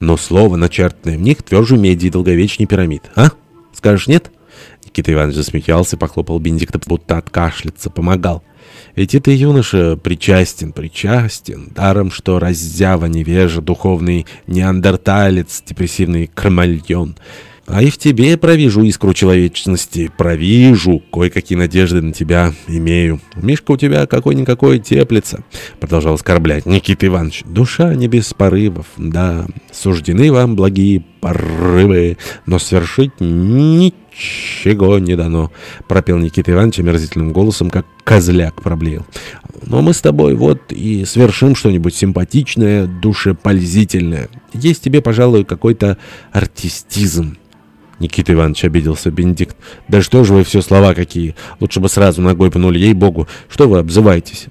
Но слово, начертанное в них, тверже меди и долговечней пирамид. А? Скажешь нет? Никита Иванович засмеялся похлопал Бенедикта, будто откашляться, помогал. Ведь ты, юноша, причастен, причастен, даром, что раззява невежа, духовный неандерталец, депрессивный кромальон. А и в тебе провижу искру человечности, провижу, кое-какие надежды на тебя имею. Мишка у тебя какой-никакой теплится, продолжал оскорблять Никита Иванович. Душа не без порывов, да, суждены вам благие порывы, но свершить ничего не дано, пропел Никита Иванович омерзительным голосом, как козляк проблеял. Но мы с тобой вот и свершим что-нибудь симпатичное, душепользительное. Есть тебе, пожалуй, какой-то артистизм. Никита Иванович обиделся, Бенедикт. «Да что же вы все слова какие? Лучше бы сразу ногой пнули, ей-богу. Что вы обзываетесь?»